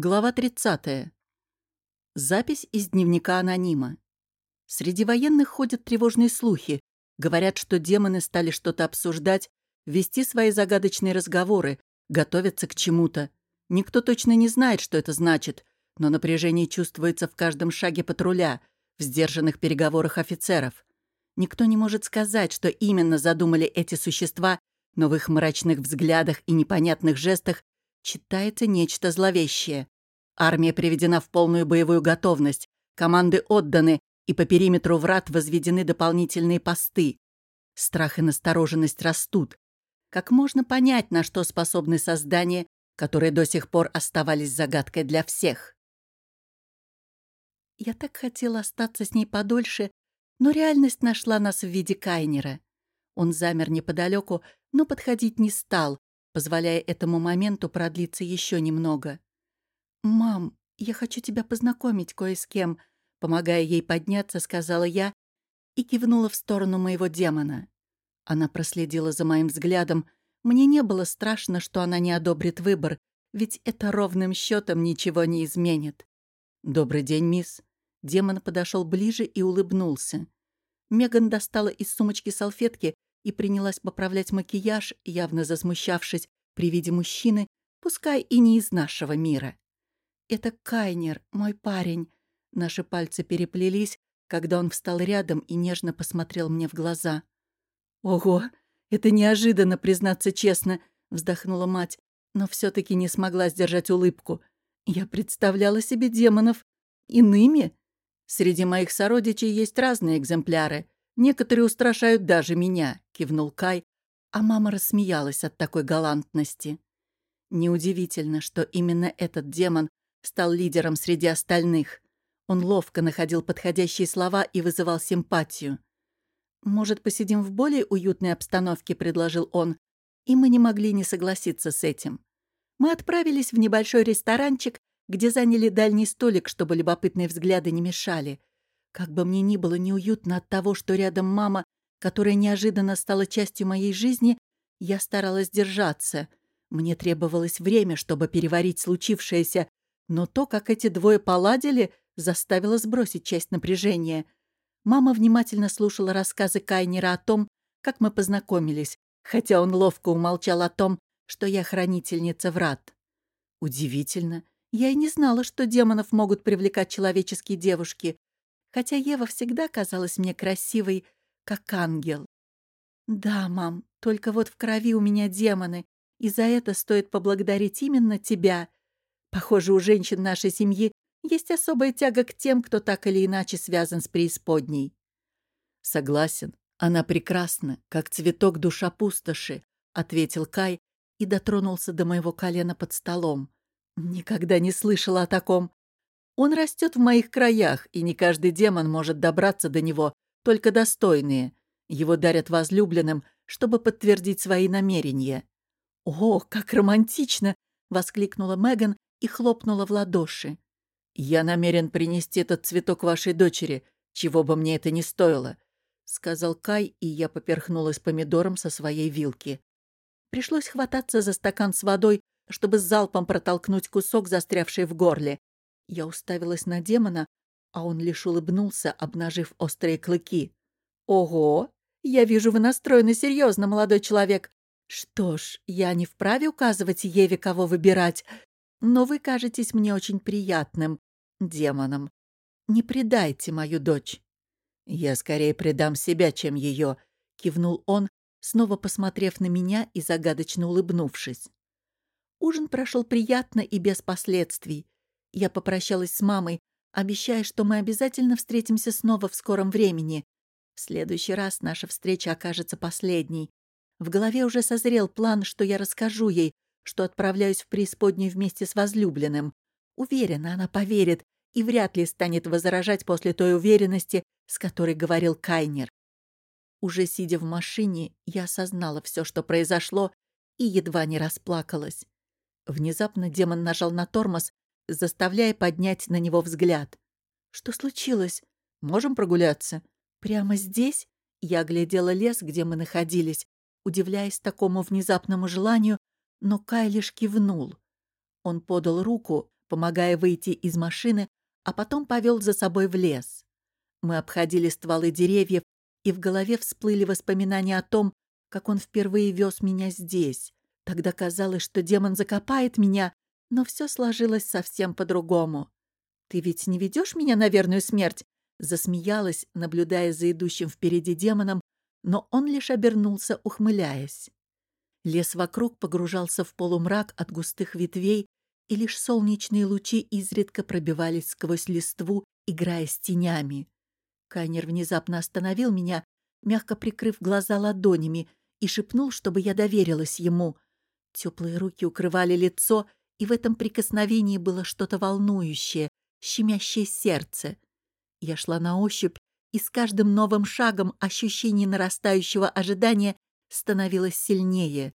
Глава 30. Запись из дневника анонима. Среди военных ходят тревожные слухи. Говорят, что демоны стали что-то обсуждать, вести свои загадочные разговоры, готовятся к чему-то. Никто точно не знает, что это значит, но напряжение чувствуется в каждом шаге патруля, в сдержанных переговорах офицеров. Никто не может сказать, что именно задумали эти существа, но в их мрачных взглядах и непонятных жестах читается нечто зловещее. Армия приведена в полную боевую готовность, команды отданы, и по периметру врат возведены дополнительные посты. Страх и настороженность растут. Как можно понять, на что способны создания, которые до сих пор оставались загадкой для всех? Я так хотела остаться с ней подольше, но реальность нашла нас в виде Кайнера. Он замер неподалеку, но подходить не стал, позволяя этому моменту продлиться еще немного. «Мам, я хочу тебя познакомить кое с кем», помогая ей подняться, сказала я и кивнула в сторону моего демона. Она проследила за моим взглядом. Мне не было страшно, что она не одобрит выбор, ведь это ровным счетом ничего не изменит. «Добрый день, мисс». Демон подошел ближе и улыбнулся. Меган достала из сумочки салфетки и принялась поправлять макияж, явно засмущавшись при виде мужчины, пускай и не из нашего мира. «Это Кайнер, мой парень». Наши пальцы переплелись, когда он встал рядом и нежно посмотрел мне в глаза. «Ого, это неожиданно, признаться честно», — вздохнула мать, но все таки не смогла сдержать улыбку. «Я представляла себе демонов иными. Среди моих сородичей есть разные экземпляры. Некоторые устрашают даже меня», — кивнул Кай, а мама рассмеялась от такой галантности. Неудивительно, что именно этот демон стал лидером среди остальных. Он ловко находил подходящие слова и вызывал симпатию. «Может, посидим в более уютной обстановке?» — предложил он, и мы не могли не согласиться с этим. Мы отправились в небольшой ресторанчик, где заняли дальний столик, чтобы любопытные взгляды не мешали. Как бы мне ни было неуютно от того, что рядом мама, которая неожиданно стала частью моей жизни, я старалась держаться. Мне требовалось время, чтобы переварить случившееся, но то, как эти двое поладили, заставило сбросить часть напряжения. Мама внимательно слушала рассказы Кайнера о том, как мы познакомились, хотя он ловко умолчал о том, что я хранительница врат. Удивительно. Я и не знала, что демонов могут привлекать человеческие девушки хотя Ева всегда казалась мне красивой, как ангел. «Да, мам, только вот в крови у меня демоны, и за это стоит поблагодарить именно тебя. Похоже, у женщин нашей семьи есть особая тяга к тем, кто так или иначе связан с преисподней». «Согласен, она прекрасна, как цветок душа пустоши», — ответил Кай и дотронулся до моего колена под столом. «Никогда не слышала о таком. Он растет в моих краях, и не каждый демон может добраться до него, только достойные. Его дарят возлюбленным, чтобы подтвердить свои намерения. «О, как романтично!» — воскликнула Меган и хлопнула в ладоши. «Я намерен принести этот цветок вашей дочери, чего бы мне это ни стоило», — сказал Кай, и я поперхнулась помидором со своей вилки. Пришлось хвататься за стакан с водой, чтобы с залпом протолкнуть кусок, застрявший в горле. Я уставилась на демона, а он лишь улыбнулся, обнажив острые клыки. «Ого! Я вижу, вы настроены серьезно, молодой человек. Что ж, я не вправе указывать Еве, кого выбирать, но вы кажетесь мне очень приятным демоном. Не предайте мою дочь». «Я скорее предам себя, чем ее», — кивнул он, снова посмотрев на меня и загадочно улыбнувшись. Ужин прошел приятно и без последствий. Я попрощалась с мамой, обещая, что мы обязательно встретимся снова в скором времени. В следующий раз наша встреча окажется последней. В голове уже созрел план, что я расскажу ей, что отправляюсь в преисподнюю вместе с возлюбленным. Уверена, она поверит и вряд ли станет возражать после той уверенности, с которой говорил Кайнер. Уже сидя в машине, я осознала все, что произошло, и едва не расплакалась. Внезапно демон нажал на тормоз, заставляя поднять на него взгляд. «Что случилось? Можем прогуляться?» «Прямо здесь?» Я глядела лес, где мы находились, удивляясь такому внезапному желанию, но Кай лишь кивнул. Он подал руку, помогая выйти из машины, а потом повел за собой в лес. Мы обходили стволы деревьев, и в голове всплыли воспоминания о том, как он впервые вез меня здесь. Тогда казалось, что демон закопает меня, но все сложилось совсем по-другому. «Ты ведь не ведешь меня на верную смерть?» Засмеялась, наблюдая за идущим впереди демоном, но он лишь обернулся, ухмыляясь. Лес вокруг погружался в полумрак от густых ветвей, и лишь солнечные лучи изредка пробивались сквозь листву, играя с тенями. Кайнер внезапно остановил меня, мягко прикрыв глаза ладонями, и шепнул, чтобы я доверилась ему. Теплые руки укрывали лицо, и в этом прикосновении было что-то волнующее, щемящее сердце. Я шла на ощупь, и с каждым новым шагом ощущение нарастающего ожидания становилось сильнее.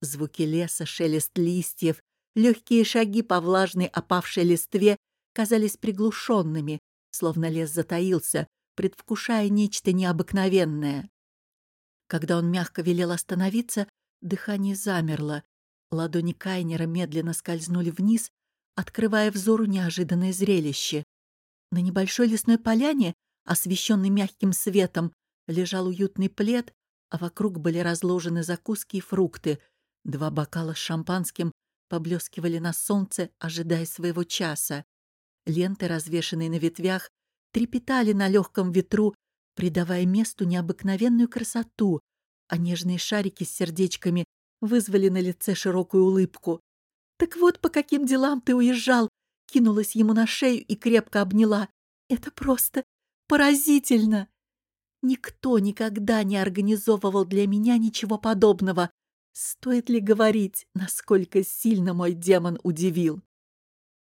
Звуки леса, шелест листьев, легкие шаги по влажной опавшей листве казались приглушенными, словно лес затаился, предвкушая нечто необыкновенное. Когда он мягко велел остановиться, дыхание замерло. Ладони Кайнера медленно скользнули вниз, открывая взору неожиданное зрелище. На небольшой лесной поляне, освещенной мягким светом, лежал уютный плед, а вокруг были разложены закуски и фрукты. Два бокала с шампанским поблескивали на солнце, ожидая своего часа. Ленты, развешанные на ветвях, трепетали на легком ветру, придавая месту необыкновенную красоту, а нежные шарики с сердечками вызвали на лице широкую улыбку. «Так вот по каким делам ты уезжал!» Кинулась ему на шею и крепко обняла. «Это просто поразительно!» Никто никогда не организовывал для меня ничего подобного. Стоит ли говорить, насколько сильно мой демон удивил?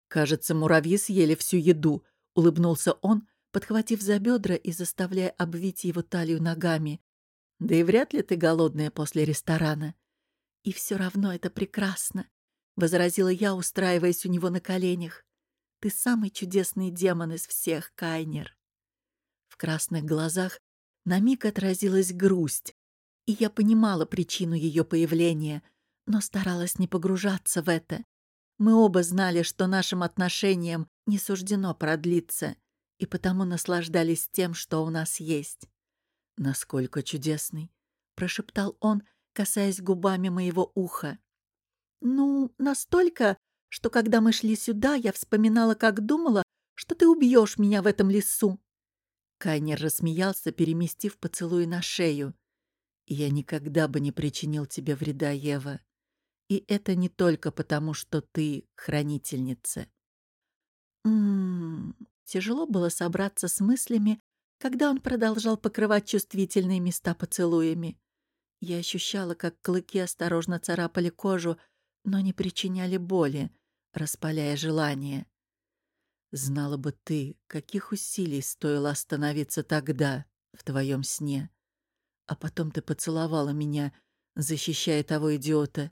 «Кажется, муравьи съели всю еду», — улыбнулся он, подхватив за бедра и заставляя обвить его талию ногами. «Да и вряд ли ты голодная после ресторана». «И все равно это прекрасно», — возразила я, устраиваясь у него на коленях. «Ты самый чудесный демон из всех, Кайнер». В красных глазах на миг отразилась грусть, и я понимала причину ее появления, но старалась не погружаться в это. Мы оба знали, что нашим отношениям не суждено продлиться, и потому наслаждались тем, что у нас есть. «Насколько чудесный!» — прошептал он, касаясь губами моего уха. «Ну, настолько, что когда мы шли сюда, я вспоминала, как думала, что ты убьешь меня в этом лесу». Кайнер рассмеялся, переместив поцелуй на шею. «Я никогда бы не причинил тебе вреда, Ева. И это не только потому, что ты хранительница». «М-м-м...» Тяжело было собраться с мыслями, когда он продолжал покрывать чувствительные места поцелуями. Я ощущала, как клыки осторожно царапали кожу, но не причиняли боли, распаляя желание. Знала бы ты, каких усилий стоило остановиться тогда, в твоем сне. А потом ты поцеловала меня, защищая того идиота.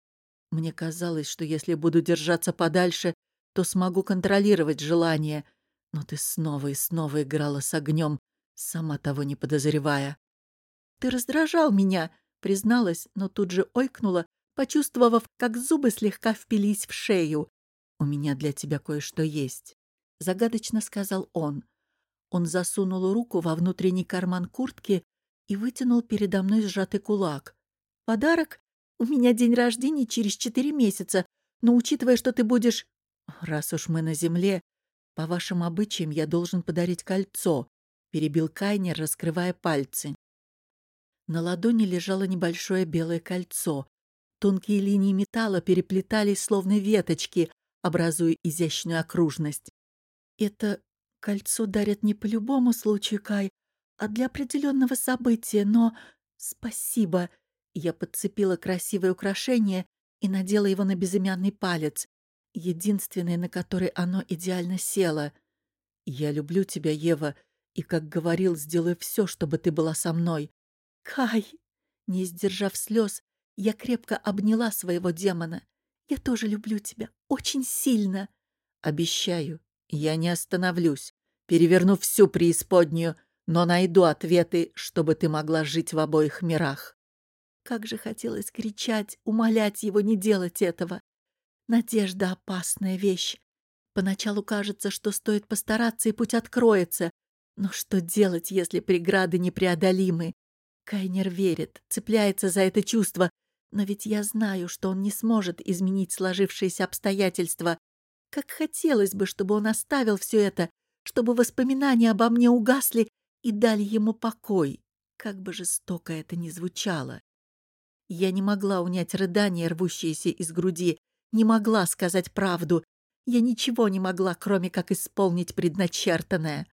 Мне казалось, что если буду держаться подальше, то смогу контролировать желание — но ты снова и снова играла с огнем, сама того не подозревая. «Ты раздражал меня», — призналась, но тут же ойкнула, почувствовав, как зубы слегка впились в шею. «У меня для тебя кое-что есть», — загадочно сказал он. Он засунул руку во внутренний карман куртки и вытянул передо мной сжатый кулак. «Подарок? У меня день рождения через четыре месяца, но учитывая, что ты будешь...» «Раз уж мы на земле, «По вашим обычаям я должен подарить кольцо», — перебил Кайнер, раскрывая пальцы. На ладони лежало небольшое белое кольцо. Тонкие линии металла переплетались, словно веточки, образуя изящную окружность. «Это кольцо дарят не по любому случаю, Кай, а для определенного события, но... Спасибо!» Я подцепила красивое украшение и надела его на безымянный палец единственное, на которой оно идеально село. «Я люблю тебя, Ева, и, как говорил, сделаю все, чтобы ты была со мной». «Кай!» Не сдержав слез, я крепко обняла своего демона. «Я тоже люблю тебя, очень сильно!» «Обещаю, я не остановлюсь, переверну всю преисподнюю, но найду ответы, чтобы ты могла жить в обоих мирах». Как же хотелось кричать, умолять его не делать этого. Надежда — опасная вещь. Поначалу кажется, что стоит постараться, и путь откроется. Но что делать, если преграды непреодолимы? Кайнер верит, цепляется за это чувство, но ведь я знаю, что он не сможет изменить сложившиеся обстоятельства. Как хотелось бы, чтобы он оставил все это, чтобы воспоминания обо мне угасли и дали ему покой, как бы жестоко это ни звучало. Я не могла унять рыдания, рвущиеся из груди, не могла сказать правду. Я ничего не могла, кроме как исполнить предначертанное.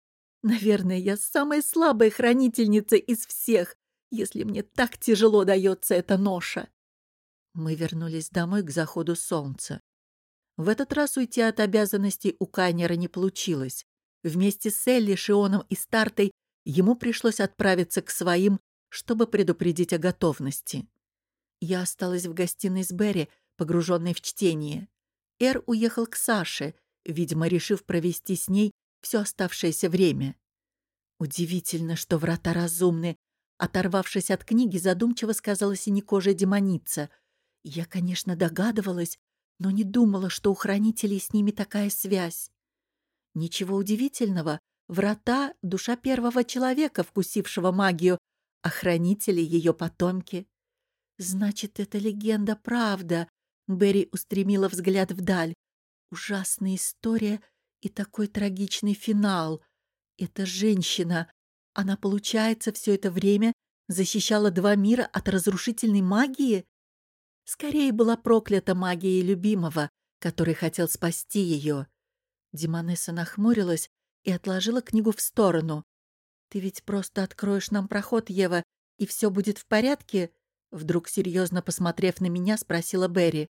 Наверное, я самая слабая хранительница из всех, если мне так тяжело дается эта ноша. Мы вернулись домой к заходу солнца. В этот раз уйти от обязанностей у Кайнера не получилось. Вместе с Элли, Шионом и Стартой ему пришлось отправиться к своим, чтобы предупредить о готовности. Я осталась в гостиной с Берри, погруженной в чтение. Эр уехал к Саше, видимо, решив провести с ней все оставшееся время. Удивительно, что врата разумны. Оторвавшись от книги, задумчиво сказала синекожая демоница. Я, конечно, догадывалась, но не думала, что у хранителей с ними такая связь. Ничего удивительного, врата — душа первого человека, вкусившего магию, а хранители — ее потомки. Значит, эта легенда правда. Берри устремила взгляд вдаль. Ужасная история и такой трагичный финал. Эта женщина, она, получается, все это время защищала два мира от разрушительной магии? Скорее была проклята магией любимого, который хотел спасти ее. Демонесса нахмурилась и отложила книгу в сторону. «Ты ведь просто откроешь нам проход, Ева, и все будет в порядке?» Вдруг, серьезно посмотрев на меня, спросила Берри.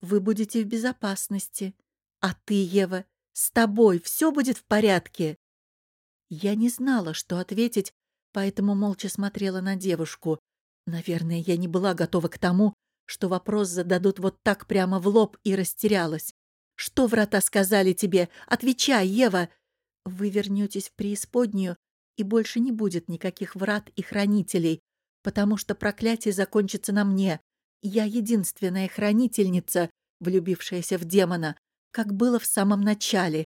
«Вы будете в безопасности. А ты, Ева, с тобой все будет в порядке?» Я не знала, что ответить, поэтому молча смотрела на девушку. Наверное, я не была готова к тому, что вопрос зададут вот так прямо в лоб и растерялась. «Что врата сказали тебе? Отвечай, Ева!» «Вы вернетесь в преисподнюю, и больше не будет никаких врат и хранителей потому что проклятие закончится на мне. Я единственная хранительница, влюбившаяся в демона, как было в самом начале.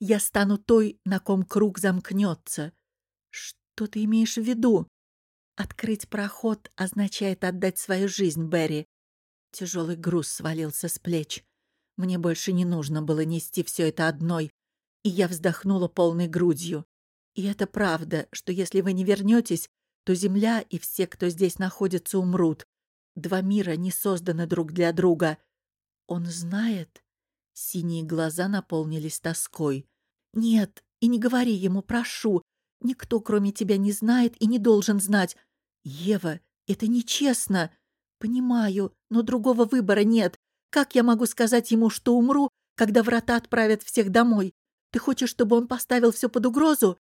Я стану той, на ком круг замкнется. Что ты имеешь в виду? Открыть проход означает отдать свою жизнь, Берри. Тяжелый груз свалился с плеч. Мне больше не нужно было нести все это одной, и я вздохнула полной грудью. И это правда, что если вы не вернетесь, то Земля и все, кто здесь находится, умрут. Два мира не созданы друг для друга. Он знает? Синие глаза наполнились тоской. Нет, и не говори ему, прошу. Никто, кроме тебя, не знает и не должен знать. Ева, это нечестно. Понимаю, но другого выбора нет. Как я могу сказать ему, что умру, когда врата отправят всех домой? Ты хочешь, чтобы он поставил все под угрозу?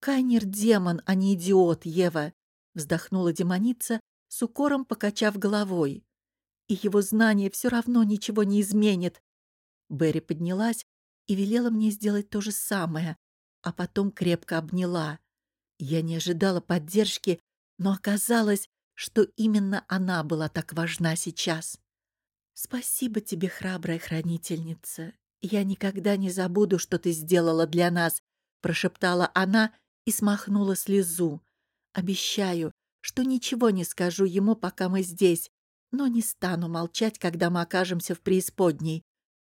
«Кайнер — демон, а не идиот, Ева!» — вздохнула демоница, с укором покачав головой. «И его знание все равно ничего не изменит!» Берри поднялась и велела мне сделать то же самое, а потом крепко обняла. Я не ожидала поддержки, но оказалось, что именно она была так важна сейчас. «Спасибо тебе, храбрая хранительница. Я никогда не забуду, что ты сделала для нас», — прошептала она и смахнула слезу. Обещаю, что ничего не скажу ему, пока мы здесь, но не стану молчать, когда мы окажемся в преисподней.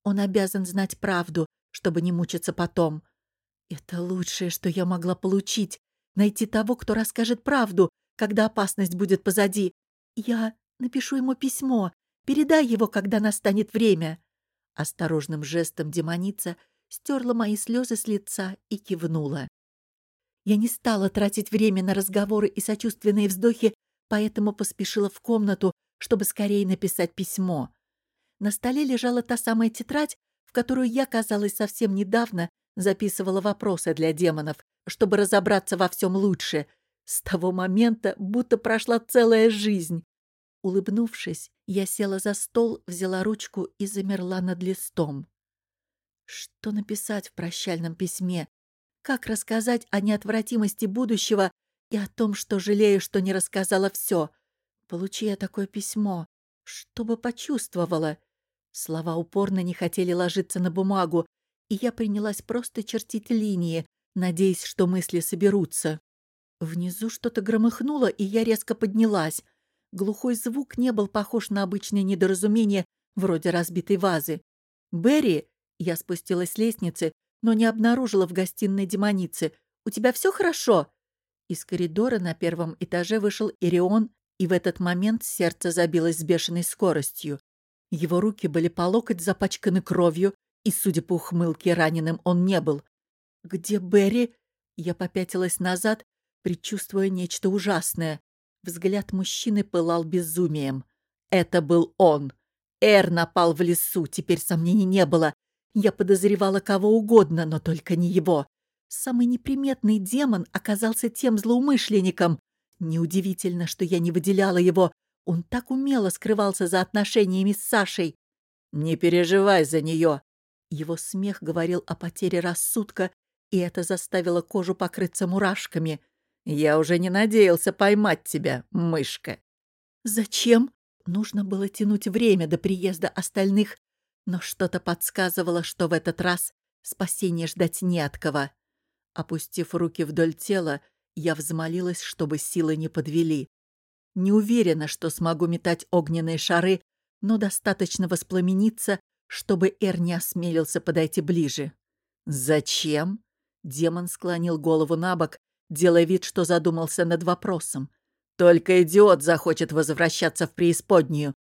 Он обязан знать правду, чтобы не мучиться потом. Это лучшее, что я могла получить — найти того, кто расскажет правду, когда опасность будет позади. Я напишу ему письмо, передай его, когда настанет время. Осторожным жестом демоница стерла мои слезы с лица и кивнула. Я не стала тратить время на разговоры и сочувственные вздохи, поэтому поспешила в комнату, чтобы скорее написать письмо. На столе лежала та самая тетрадь, в которую я, казалось, совсем недавно записывала вопросы для демонов, чтобы разобраться во всем лучше. С того момента будто прошла целая жизнь. Улыбнувшись, я села за стол, взяла ручку и замерла над листом. Что написать в прощальном письме? Как рассказать о неотвратимости будущего и о том, что жалею, что не рассказала все? Получи я такое письмо, что бы почувствовала? Слова упорно не хотели ложиться на бумагу. И я принялась просто чертить линии, надеясь, что мысли соберутся. Внизу что-то громыхнуло, и я резко поднялась. Глухой звук не был похож на обычное недоразумение, вроде разбитой вазы. «Берри!» — я спустилась с лестницы, но не обнаружила в гостиной демоницы. «У тебя все хорошо?» Из коридора на первом этаже вышел Ирион, и в этот момент сердце забилось с бешеной скоростью. Его руки были по локоть запачканы кровью, и, судя по ухмылке, раненым он не был. «Где Берри?» Я попятилась назад, предчувствуя нечто ужасное. Взгляд мужчины пылал безумием. Это был он. Эр напал в лесу, теперь сомнений не было. Я подозревала кого угодно, но только не его. Самый неприметный демон оказался тем злоумышленником. Неудивительно, что я не выделяла его. Он так умело скрывался за отношениями с Сашей. «Не переживай за нее!» Его смех говорил о потере рассудка, и это заставило кожу покрыться мурашками. «Я уже не надеялся поймать тебя, мышка!» «Зачем?» Нужно было тянуть время до приезда остальных, но что-то подсказывало, что в этот раз спасения ждать не от кого. Опустив руки вдоль тела, я взмолилась, чтобы силы не подвели. Не уверена, что смогу метать огненные шары, но достаточно воспламениться, чтобы Эр не осмелился подойти ближе. «Зачем?» Демон склонил голову на бок, делая вид, что задумался над вопросом. «Только идиот захочет возвращаться в преисподнюю.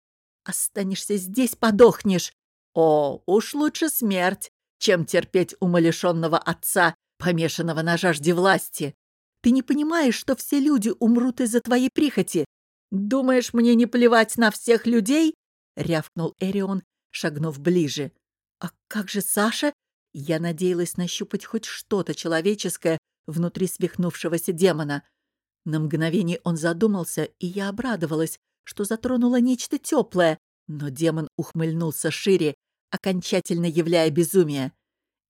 Останешься здесь, подохнешь. О, уж лучше смерть, чем терпеть умалишенного отца помешанного на жажде власти. Ты не понимаешь, что все люди умрут из-за твоей прихоти? Думаешь, мне не плевать на всех людей?» — рявкнул Эрион, шагнув ближе. «А как же Саша?» Я надеялась нащупать хоть что-то человеческое внутри свихнувшегося демона. На мгновение он задумался, и я обрадовалась, что затронула нечто теплое, но демон ухмыльнулся шире, окончательно являя безумие.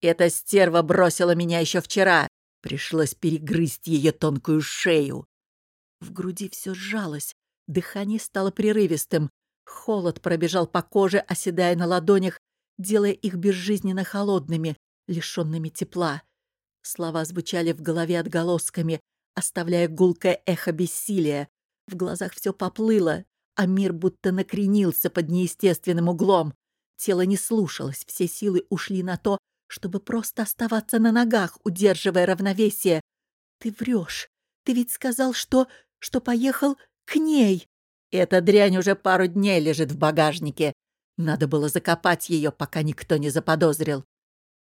Эта стерва бросила меня еще вчера. Пришлось перегрызть ее тонкую шею. В груди все сжалось, дыхание стало прерывистым. Холод пробежал по коже, оседая на ладонях, делая их безжизненно холодными, лишенными тепла. Слова звучали в голове отголосками, оставляя гулкое эхо бессилия. В глазах все поплыло, а мир будто накренился под неестественным углом. Тело не слушалось, все силы ушли на то, чтобы просто оставаться на ногах, удерживая равновесие. Ты врешь. Ты ведь сказал, что... что поехал к ней. Эта дрянь уже пару дней лежит в багажнике. Надо было закопать ее, пока никто не заподозрил.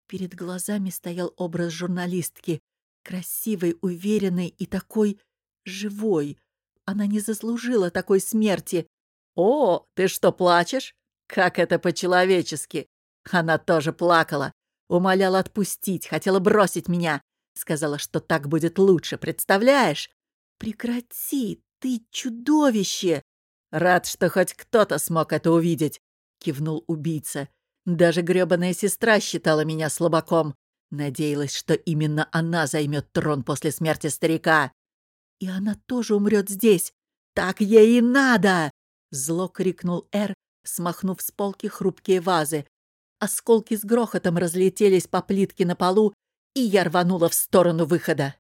Перед глазами стоял образ журналистки. Красивой, уверенной и такой живой. Она не заслужила такой смерти. «О, ты что, плачешь? Как это по-человечески!» Она тоже плакала. Умоляла отпустить, хотела бросить меня. Сказала, что так будет лучше, представляешь? Прекрати, ты чудовище! Рад, что хоть кто-то смог это увидеть, кивнул убийца. Даже грёбаная сестра считала меня слабаком. Надеялась, что именно она займет трон после смерти старика. И она тоже умрет здесь. Так ей и надо! Зло крикнул Эр, смахнув с полки хрупкие вазы. Осколки с грохотом разлетелись по плитке на полу, и я рванула в сторону выхода.